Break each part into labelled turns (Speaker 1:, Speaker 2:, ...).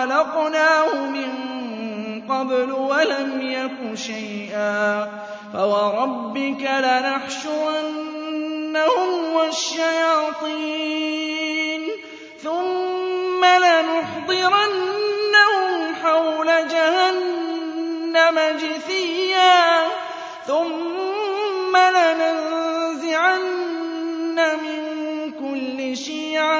Speaker 1: خَلَقْنَاهُ مِن قَبْلُ وَلَمْ يَكُ شَيْئًا فَوَرَبِّكَ لَنَحْشُرَنَّهُمْ وَالشَّيَاطِينَ ثُمَّ لَنُحْضِرَنَّهُمْ حَوْلَ جَهَنَّمَ جِثِيًّا ثُمَّ لَنَنزِعَنَّ مِن كُلِّ شِيعَةٍ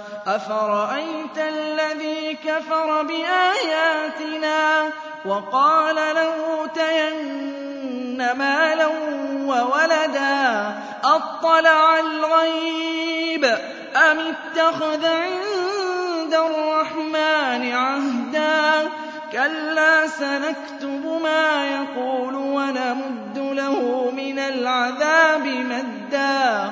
Speaker 1: أفرأيت الذي كفر بآياتنا وقال لأوتين مالا وولدا أطلع الغيب أم اتخذ عند الرحمن عهدا كلا سنكتب ما يقول ونمد له من العذاب مدا